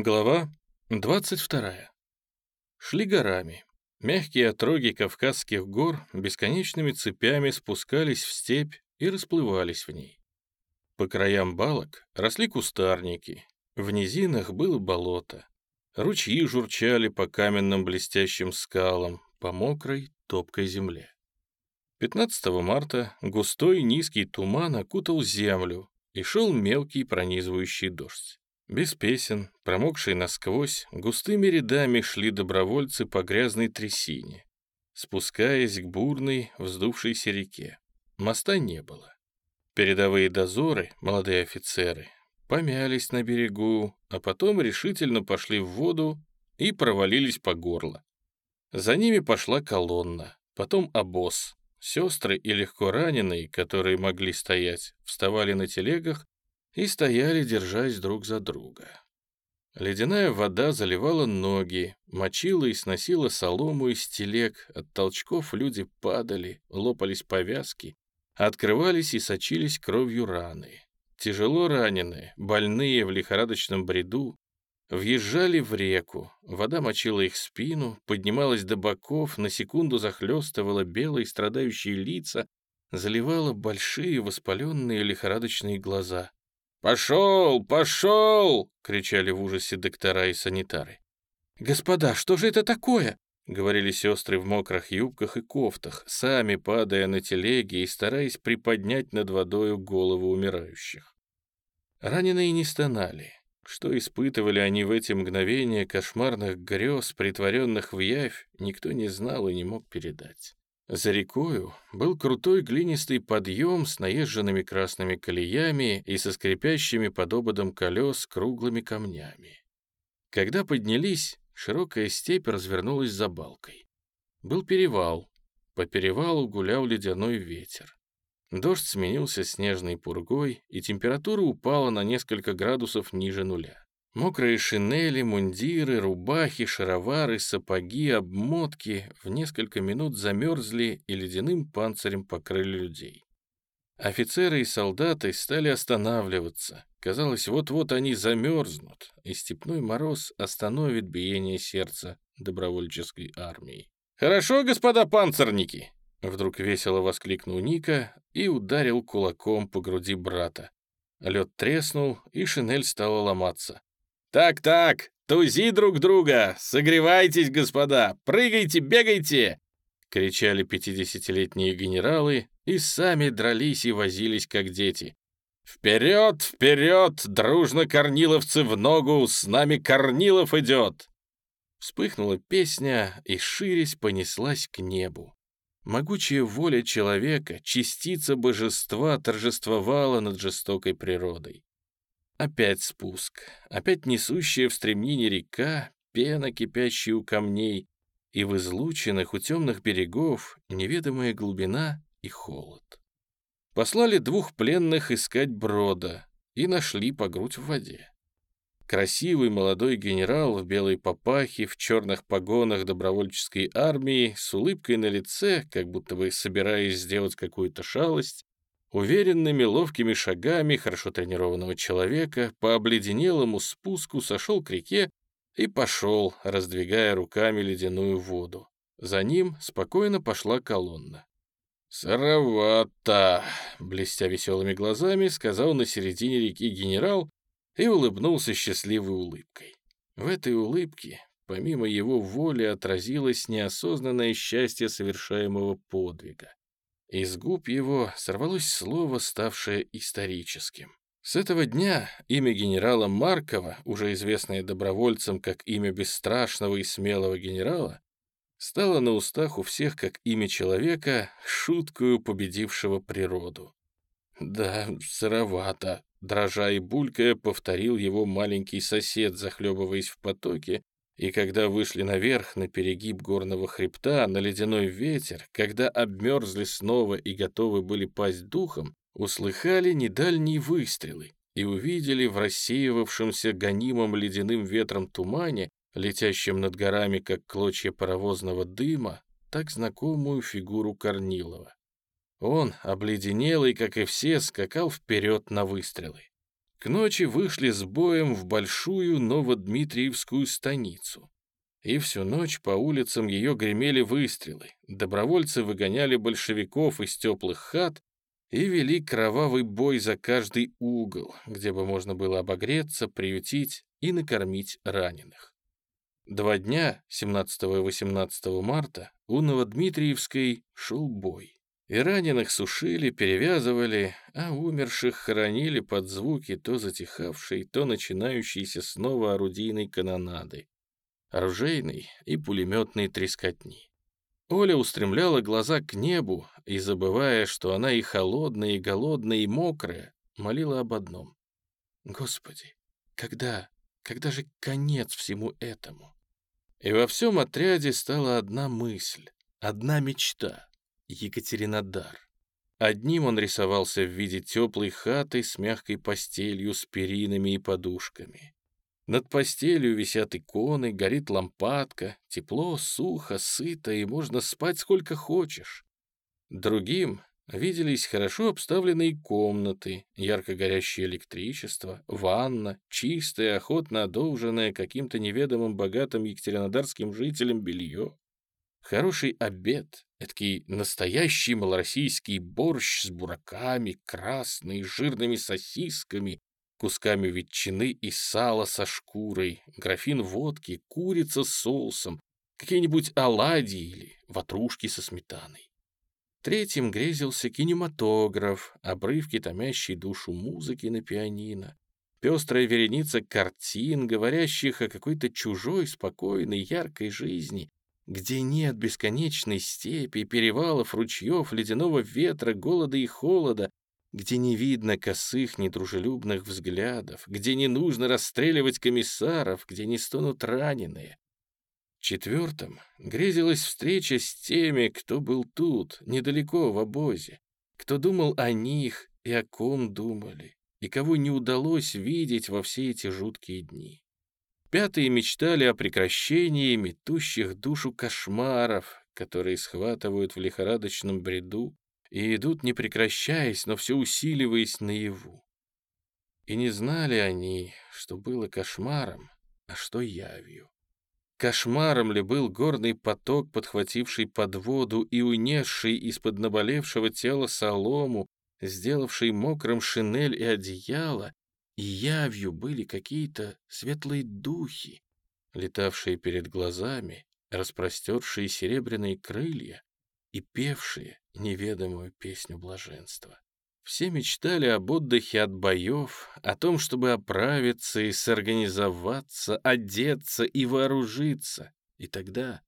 Глава 22. Шли горами. Мягкие отроги Кавказских гор бесконечными цепями спускались в степь и расплывались в ней. По краям балок росли кустарники, в низинах было болото. Ручьи журчали по каменным блестящим скалам, по мокрой, топкой земле. 15 марта густой низкий туман окутал землю, и шел мелкий пронизывающий дождь. Без песен, промокшие насквозь, густыми рядами шли добровольцы по грязной трясине, спускаясь к бурной, вздувшейся реке. Моста не было. Передовые дозоры, молодые офицеры, помялись на берегу, а потом решительно пошли в воду и провалились по горло. За ними пошла колонна, потом обоз. Сестры и легко раненые, которые могли стоять, вставали на телегах и стояли, держась друг за друга. Ледяная вода заливала ноги, мочила и сносила солому из телег, от толчков люди падали, лопались повязки, открывались и сочились кровью раны. Тяжело раненые, больные в лихорадочном бреду, въезжали в реку, вода мочила их спину, поднималась до боков, на секунду захлестывала белые страдающие лица, заливала большие воспаленные лихорадочные глаза. «Пошел! Пошел!» — кричали в ужасе доктора и санитары. «Господа, что же это такое?» — говорили сестры в мокрых юбках и кофтах, сами падая на телеги и стараясь приподнять над водою голову умирающих. Раненые не стонали. Что испытывали они в эти мгновения кошмарных грез, притворенных в явь, никто не знал и не мог передать. За рекою был крутой глинистый подъем с наезженными красными колеями и со скрипящими под ободом колес круглыми камнями. Когда поднялись, широкая степь развернулась за балкой. Был перевал. По перевалу гулял ледяной ветер. Дождь сменился снежной пургой, и температура упала на несколько градусов ниже нуля. Мокрые шинели, мундиры, рубахи, шаровары, сапоги, обмотки в несколько минут замерзли и ледяным панцирем покрыли людей. Офицеры и солдаты стали останавливаться. Казалось, вот-вот они замерзнут, и степной мороз остановит биение сердца добровольческой армии. «Хорошо, господа панцирники!» Вдруг весело воскликнул Ника и ударил кулаком по груди брата. Лед треснул, и шинель стала ломаться. «Так-так, тузи друг друга! Согревайтесь, господа! Прыгайте, бегайте!» — кричали пятидесятилетние генералы и сами дрались и возились, как дети. «Вперед, вперед! Дружно корниловцы в ногу! С нами Корнилов идет!» Вспыхнула песня и, ширясь, понеслась к небу. Могучая воля человека, частица божества, торжествовала над жестокой природой. Опять спуск, опять несущая в стремнине река, пена, кипящая у камней, и в излученных у темных берегов неведомая глубина и холод. Послали двух пленных искать брода и нашли по грудь в воде. Красивый молодой генерал в белой папахе, в черных погонах добровольческой армии, с улыбкой на лице, как будто бы собираясь сделать какую-то шалость, Уверенными ловкими шагами хорошо тренированного человека по обледенелому спуску сошел к реке и пошел, раздвигая руками ледяную воду. За ним спокойно пошла колонна. «Сыровато!» — блестя веселыми глазами, сказал на середине реки генерал и улыбнулся счастливой улыбкой. В этой улыбке, помимо его воли, отразилось неосознанное счастье совершаемого подвига. Из губ его сорвалось слово, ставшее историческим. С этого дня имя генерала Маркова, уже известное добровольцам как имя бесстрашного и смелого генерала, стало на устах у всех как имя человека, шуткую победившего природу. «Да, сыровато», — дрожа и булькая, повторил его маленький сосед, захлебываясь в потоке, и когда вышли наверх, на перегиб горного хребта, на ледяной ветер, когда обмерзли снова и готовы были пасть духом, услыхали недальние выстрелы и увидели в рассеивавшемся гонимом ледяным ветром тумане, летящем над горами, как клочья паровозного дыма, так знакомую фигуру Корнилова. Он, обледенелый, как и все, скакал вперед на выстрелы. К ночи вышли с боем в большую Новодмитриевскую станицу. И всю ночь по улицам ее гремели выстрелы. Добровольцы выгоняли большевиков из теплых хат и вели кровавый бой за каждый угол, где бы можно было обогреться, приютить и накормить раненых. Два дня, 17 и 18 марта, у Новодмитриевской шел бой. И раненых сушили, перевязывали, а умерших хоронили под звуки то затихавшей, то начинающейся снова орудийной канонады, оружейной и пулеметной трескотни. Оля устремляла глаза к небу и, забывая, что она и холодная, и голодная, и мокрая, молила об одном. «Господи, когда, когда же конец всему этому?» И во всем отряде стала одна мысль, одна мечта — Екатеринодар. Одним он рисовался в виде теплой хаты с мягкой постелью, с перинами и подушками. Над постелью висят иконы, горит лампадка, тепло, сухо, сыто, и можно спать сколько хочешь. Другим виделись хорошо обставленные комнаты, ярко горящее электричество, ванна, чистое, охотно одолженное каким-то неведомым богатым екатеринодарским жителям белье. Хороший обед, эдакий настоящий малороссийский борщ с бураками, красный, жирными сосисками, кусками ветчины и сала со шкурой, графин водки, курица с соусом, какие-нибудь оладьи или ватрушки со сметаной. Третьим грезился кинематограф, обрывки, томящие душу музыки на пианино, пестрая вереница картин, говорящих о какой-то чужой, спокойной, яркой жизни, где нет бесконечной степи, перевалов, ручьев, ледяного ветра, голода и холода, где не видно косых недружелюбных взглядов, где не нужно расстреливать комиссаров, где не стонут раненые. Четвертым грезилась встреча с теми, кто был тут, недалеко в обозе, кто думал о них и о ком думали, и кого не удалось видеть во все эти жуткие дни. Пятые мечтали о прекращении метущих душу кошмаров, которые схватывают в лихорадочном бреду и идут не прекращаясь, но все усиливаясь наяву. И не знали они, что было кошмаром, а что явью. Кошмаром ли был горный поток, подхвативший под воду и унесший из-под наболевшего тела солому, сделавший мокрым шинель и одеяло, и явью были какие-то светлые духи, летавшие перед глазами, распростершие серебряные крылья и певшие неведомую песню блаженства. Все мечтали об отдыхе от боев, о том, чтобы оправиться и сорганизоваться, одеться и вооружиться, и тогда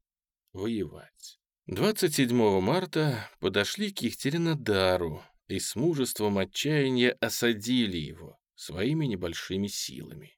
воевать. 27 марта подошли к Екатеринодару и с мужеством отчаяния осадили его своими небольшими силами.